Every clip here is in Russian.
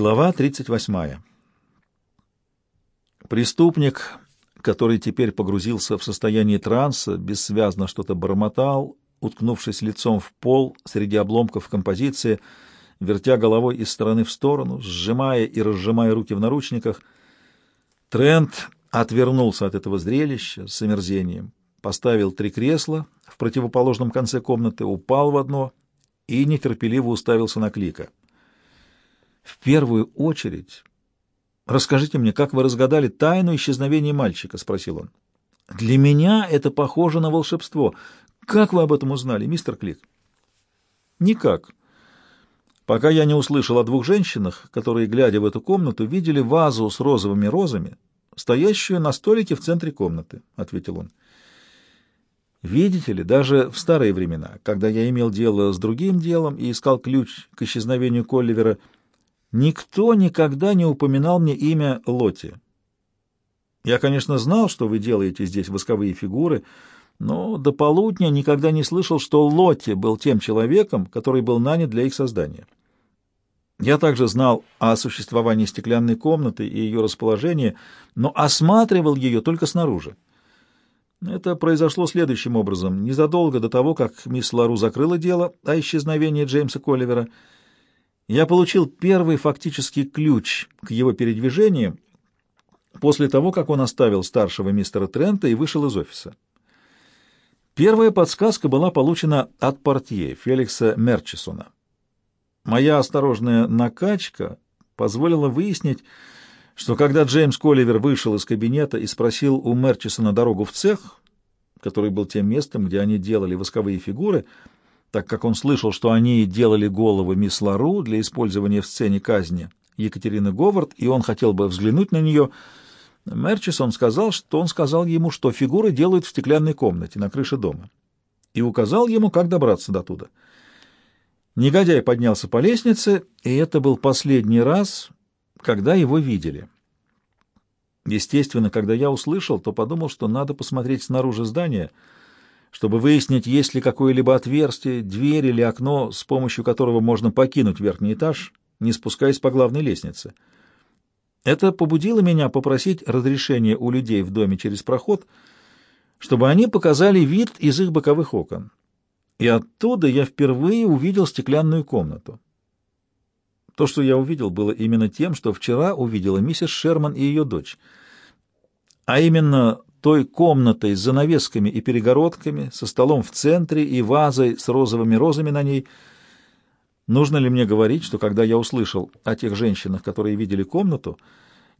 Глава 38. Преступник, который теперь погрузился в состояние транса, бессвязно что-то бормотал, уткнувшись лицом в пол среди обломков композиции, вертя головой из стороны в сторону, сжимая и разжимая руки в наручниках. Трент отвернулся от этого зрелища с омерзением, поставил три кресла в противоположном конце комнаты, упал в одно и нетерпеливо уставился на Клика. В первую очередь, расскажите мне, как вы разгадали тайну исчезновения мальчика, спросил он. Для меня это похоже на волшебство. Как вы об этом узнали, мистер Клик? Никак. Пока я не услышал о двух женщинах, которые, глядя в эту комнату, видели вазу с розовыми розами, стоящую на столике в центре комнаты, ответил он. Видите ли, даже в старые времена, когда я имел дело с другим делом и искал ключ к исчезновению Колливера, Никто никогда не упоминал мне имя Лотти. Я, конечно, знал, что вы делаете здесь восковые фигуры, но до полудня никогда не слышал, что Лотти был тем человеком, который был нанят для их создания. Я также знал о существовании стеклянной комнаты и ее расположении, но осматривал ее только снаружи. Это произошло следующим образом. Незадолго до того, как мисс Лару закрыла дело о исчезновении Джеймса Колливера, я получил первый фактический ключ к его передвижениям после того, как он оставил старшего мистера Трента и вышел из офиса. Первая подсказка была получена от портье Феликса Мерчисона. Моя осторожная накачка позволила выяснить, что когда Джеймс Колливер вышел из кабинета и спросил у Мерчисона дорогу в цех, который был тем местом, где они делали восковые фигуры, так как он слышал, что они делали головы мисс Лару для использования в сцене казни Екатерины Говард, и он хотел бы взглянуть на нее. Мерчисон сказал, что он сказал ему, что фигуры делают в стеклянной комнате на крыше дома, и указал ему, как добраться до туда. Негодяй поднялся по лестнице, и это был последний раз, когда его видели. Естественно, когда я услышал, то подумал, что надо посмотреть снаружи здания — чтобы выяснить, есть ли какое-либо отверстие, дверь или окно, с помощью которого можно покинуть верхний этаж, не спускаясь по главной лестнице. Это побудило меня попросить разрешения у людей в доме через проход, чтобы они показали вид из их боковых окон. И оттуда я впервые увидел стеклянную комнату. То, что я увидел, было именно тем, что вчера увидела миссис Шерман и ее дочь. А именно той комнатой с занавесками и перегородками, со столом в центре и вазой с розовыми розами на ней. Нужно ли мне говорить, что когда я услышал о тех женщинах, которые видели комнату,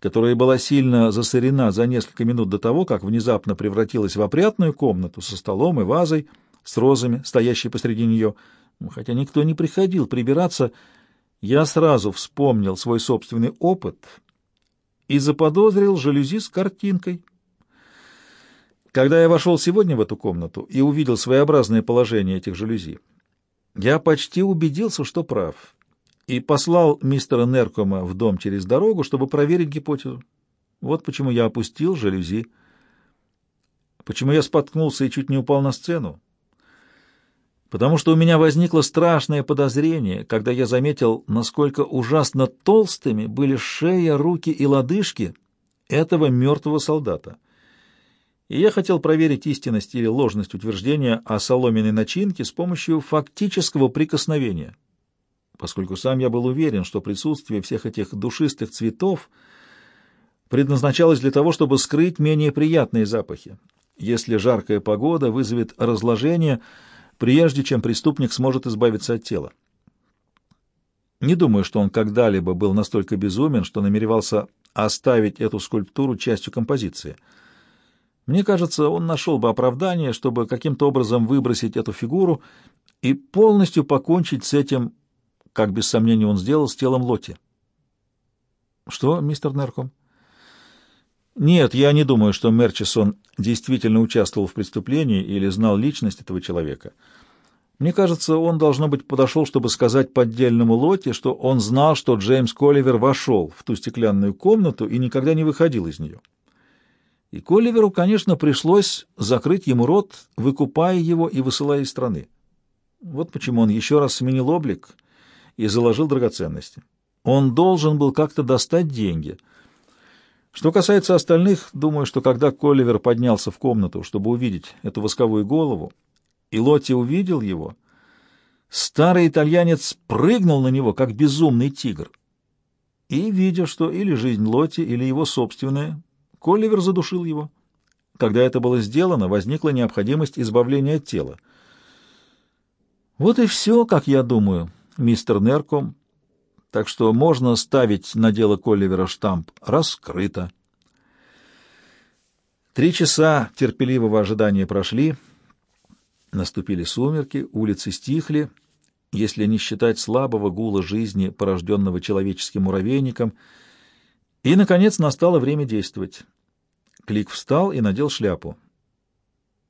которая была сильно засорена за несколько минут до того, как внезапно превратилась в опрятную комнату со столом и вазой с розами, стоящей посреди нее, хотя никто не приходил прибираться, я сразу вспомнил свой собственный опыт и заподозрил жалюзи с картинкой, когда я вошел сегодня в эту комнату и увидел своеобразное положение этих жалюзи, я почти убедился, что прав, и послал мистера Неркома в дом через дорогу, чтобы проверить гипотезу. Вот почему я опустил жалюзи. Почему я споткнулся и чуть не упал на сцену? Потому что у меня возникло страшное подозрение, когда я заметил, насколько ужасно толстыми были шея, руки и лодыжки этого мертвого солдата и я хотел проверить истинность или ложность утверждения о соломенной начинке с помощью фактического прикосновения, поскольку сам я был уверен, что присутствие всех этих душистых цветов предназначалось для того, чтобы скрыть менее приятные запахи, если жаркая погода вызовет разложение, прежде чем преступник сможет избавиться от тела. Не думаю, что он когда-либо был настолько безумен, что намеревался оставить эту скульптуру частью композиции — мне кажется, он нашел бы оправдание, чтобы каким-то образом выбросить эту фигуру и полностью покончить с этим, как без сомнения он сделал, с телом Лотти. Что, мистер Нерком? Нет, я не думаю, что Мерчисон действительно участвовал в преступлении или знал личность этого человека. Мне кажется, он, должно быть, подошел, чтобы сказать поддельному Лотти, что он знал, что Джеймс Колливер вошел в ту стеклянную комнату и никогда не выходил из нее. И Колливеру, конечно, пришлось закрыть ему рот, выкупая его и высылая из страны. Вот почему он еще раз сменил облик и заложил драгоценности. Он должен был как-то достать деньги. Что касается остальных, думаю, что когда Колливер поднялся в комнату, чтобы увидеть эту восковую голову, и Лотти увидел его, старый итальянец прыгнул на него, как безумный тигр. И, видя, что или жизнь Лотти, или его собственная, Колливер задушил его. Когда это было сделано, возникла необходимость избавления от тела. Вот и все, как я думаю, мистер Нерком. Так что можно ставить на дело Колливера штамп «Раскрыто». Три часа терпеливого ожидания прошли. Наступили сумерки, улицы стихли, если не считать слабого гула жизни, порожденного человеческим муравейником. И, наконец, настало время действовать. Клик встал и надел шляпу.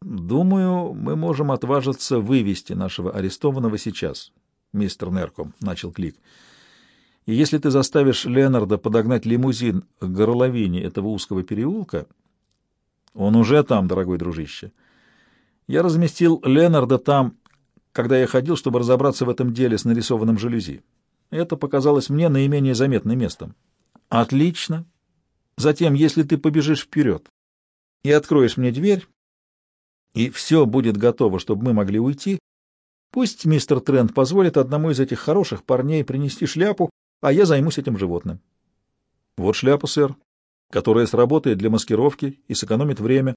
«Думаю, мы можем отважиться вывести нашего арестованного сейчас, мистер Нерком», — начал Клик. «И если ты заставишь Ленарда подогнать лимузин к горловине этого узкого переулка...» «Он уже там, дорогой дружище. Я разместил Ленарда там, когда я ходил, чтобы разобраться в этом деле с нарисованным жалюзи. Это показалось мне наименее заметным местом». «Отлично. Затем, если ты побежишь вперед и откроешь мне дверь, и все будет готово, чтобы мы могли уйти, пусть мистер Трент позволит одному из этих хороших парней принести шляпу, а я займусь этим животным. Вот шляпа, сэр, которая сработает для маскировки и сэкономит время,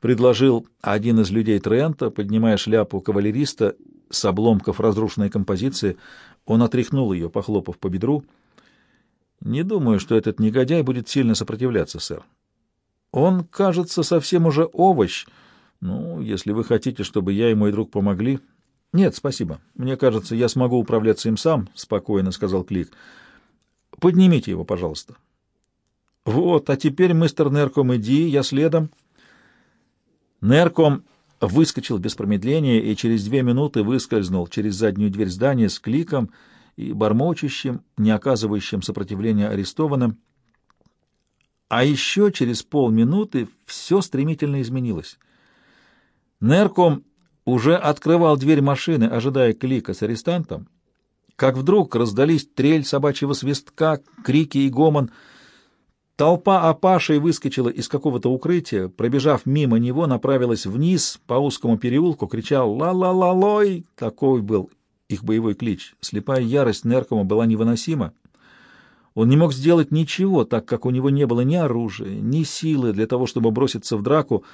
предложил один из людей Трента, поднимая шляпу кавалериста с обломков разрушенной композиции. Он отряхнул ее, похлопав по бедру — не думаю, что этот негодяй будет сильно сопротивляться, сэр. Он, кажется, совсем уже овощ. Ну, если вы хотите, чтобы я и мой друг помогли... Нет, спасибо. Мне кажется, я смогу управляться им сам, — спокойно сказал Клик. Поднимите его, пожалуйста. Вот, а теперь, мистер Нерком, иди, я следом. Нерком выскочил без промедления и через две минуты выскользнул через заднюю дверь здания с Кликом — и бормочущим, не оказывающим сопротивления арестованным. А еще через полминуты все стремительно изменилось. Нерком уже открывал дверь машины, ожидая клика с арестантом, как вдруг раздались трель собачьего свистка, крики и гомон. Толпа опашей выскочила из какого-то укрытия, пробежав мимо него, направилась вниз по узкому переулку, кричал «Ла-ла-ла-лой!» Такой был их боевой клич. Слепая ярость Неркома была невыносима. Он не мог сделать ничего, так как у него не было ни оружия, ни силы для того, чтобы броситься в драку,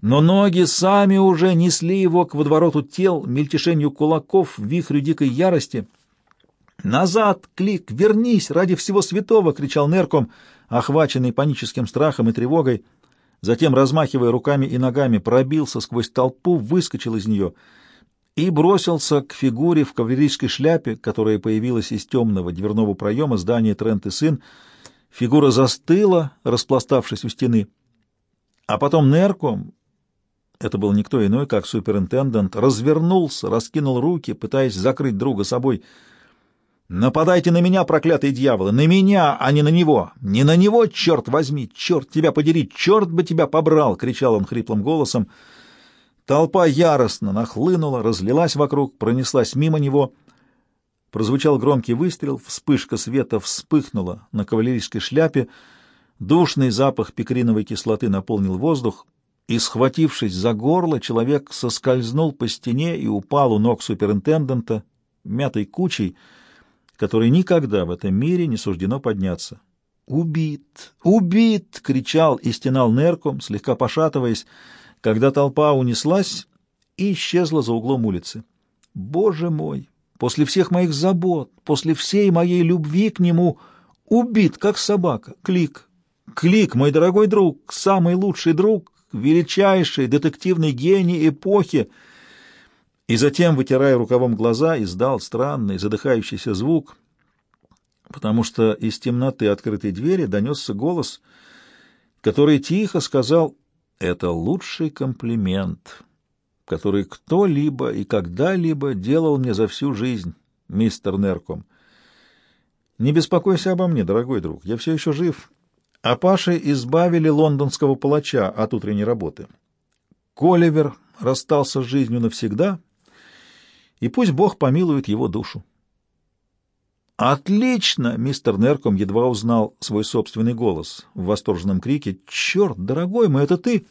но ноги сами уже несли его к водовороту тел, мельтешению кулаков, вихрю дикой ярости. «Назад, Клик! Вернись! Ради всего святого!» — кричал Нерком, охваченный паническим страхом и тревогой. Затем, размахивая руками и ногами, пробился сквозь толпу, выскочил из нее — и бросился к фигуре в кавалерийской шляпе, которая появилась из темного дверного проема здания Трент и сын. Фигура застыла, распластавшись у стены. А потом Нерком, это был никто иной, как суперинтендант, развернулся, раскинул руки, пытаясь закрыть друга собой. «Нападайте на меня, проклятые дьяволы! На меня, а не на него! Не на него, черт возьми! Черт тебя подери! Черт бы тебя побрал!» — кричал он хриплым голосом. Толпа яростно нахлынула, разлилась вокруг, пронеслась мимо него. Прозвучал громкий выстрел, вспышка света вспыхнула на кавалерийской шляпе, душный запах пикриновой кислоты наполнил воздух, и, схватившись за горло, человек соскользнул по стене и упал у ног суперинтендента, мятой кучей, которой никогда в этом мире не суждено подняться. «Убит! Убит!» — кричал и стенал нерком, слегка пошатываясь, когда толпа унеслась и исчезла за углом улицы. Боже мой! После всех моих забот, после всей моей любви к нему, убит, как собака. Клик! Клик, мой дорогой друг, самый лучший друг, величайший детективный гений эпохи. И затем, вытирая рукавом глаза, издал странный задыхающийся звук, потому что из темноты открытой двери донесся голос, который тихо сказал это лучший комплимент, который кто-либо и когда-либо делал мне за всю жизнь, мистер Нерком. Не беспокойся обо мне, дорогой друг, я все еще жив. А Паши избавили лондонского палача от утренней работы. Коливер расстался с жизнью навсегда, и пусть Бог помилует его душу. «Отлично!» — мистер Нерком едва узнал свой собственный голос в восторженном крике. «Черт, дорогой мой, это ты!»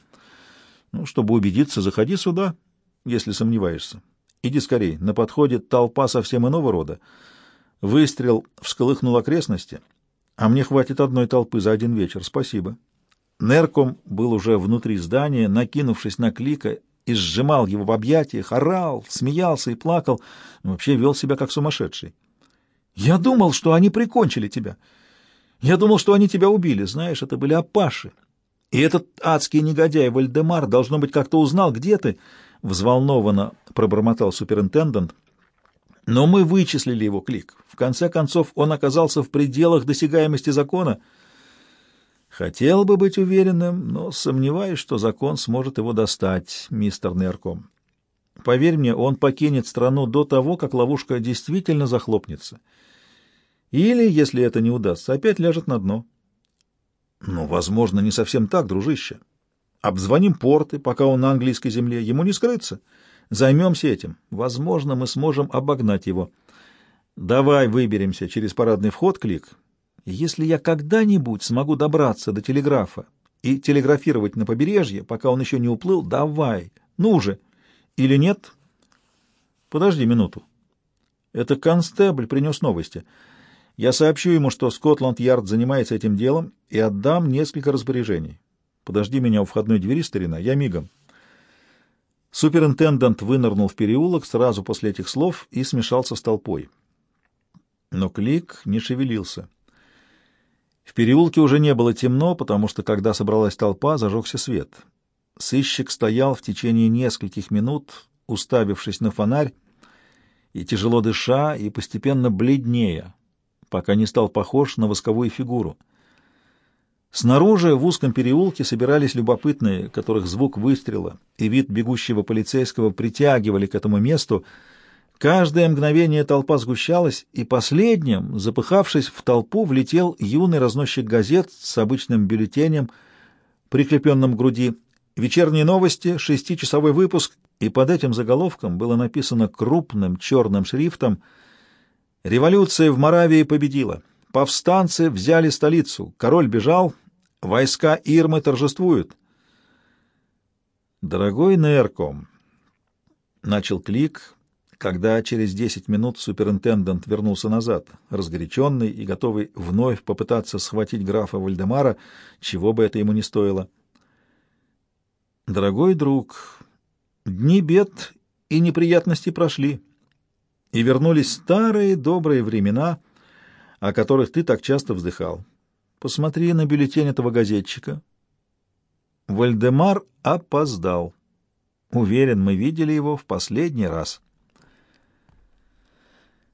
«Ну, чтобы убедиться, заходи сюда, если сомневаешься. Иди скорей, на подходе толпа совсем иного рода. Выстрел всколыхнул окрестности, а мне хватит одной толпы за один вечер, спасибо». Нерком был уже внутри здания, накинувшись на Клика и сжимал его в объятиях, орал, смеялся и плакал, вообще вел себя как сумасшедший. Я думал, что они прикончили тебя. Я думал, что они тебя убили. Знаешь, это были опаши. И этот адский негодяй Вальдемар, должно быть, как-то узнал, где ты, — взволнованно пробормотал суперинтендант. Но мы вычислили его клик. В конце концов, он оказался в пределах досягаемости закона. Хотел бы быть уверенным, но сомневаюсь, что закон сможет его достать, мистер Нерком. Поверь мне, он покинет страну до того, как ловушка действительно захлопнется. — или, если это не удастся, опять ляжет на дно. Ну, возможно, не совсем так, дружище. Обзвоним порты, пока он на английской земле. Ему не скрыться. Займемся этим. Возможно, мы сможем обогнать его. Давай выберемся через парадный вход, Клик. Если я когда-нибудь смогу добраться до телеграфа и телеграфировать на побережье, пока он еще не уплыл, давай. Ну же. Или нет? Подожди минуту. Это констебль принес новости. Я сообщу ему, что Скотланд-Ярд занимается этим делом, и отдам несколько распоряжений. Подожди меня у входной двери, старина, я мигом. Суперинтендант вынырнул в переулок сразу после этих слов и смешался с толпой. Но Клик не шевелился. В переулке уже не было темно, потому что, когда собралась толпа, зажегся свет. Сыщик стоял в течение нескольких минут, уставившись на фонарь, и тяжело дыша, и постепенно бледнее, пока не стал похож на восковую фигуру. Снаружи в узком переулке собирались любопытные, которых звук выстрела и вид бегущего полицейского притягивали к этому месту. Каждое мгновение толпа сгущалась, и последним, запыхавшись в толпу, влетел юный разносчик газет с обычным бюллетенем, прикрепленным к груди. «Вечерние новости», шестичасовой выпуск, и под этим заголовком было написано крупным черным шрифтом — Революция в Моравии победила. Повстанцы взяли столицу. Король бежал. Войска Ирмы торжествуют. «Дорогой Нерком», — начал Клик, когда через десять минут суперинтендант вернулся назад, разгоряченный и готовый вновь попытаться схватить графа Вальдемара, чего бы это ему не стоило. «Дорогой друг, дни бед и неприятности прошли и вернулись старые добрые времена, о которых ты так часто вздыхал. Посмотри на бюллетень этого газетчика. Вальдемар опоздал. Уверен, мы видели его в последний раз.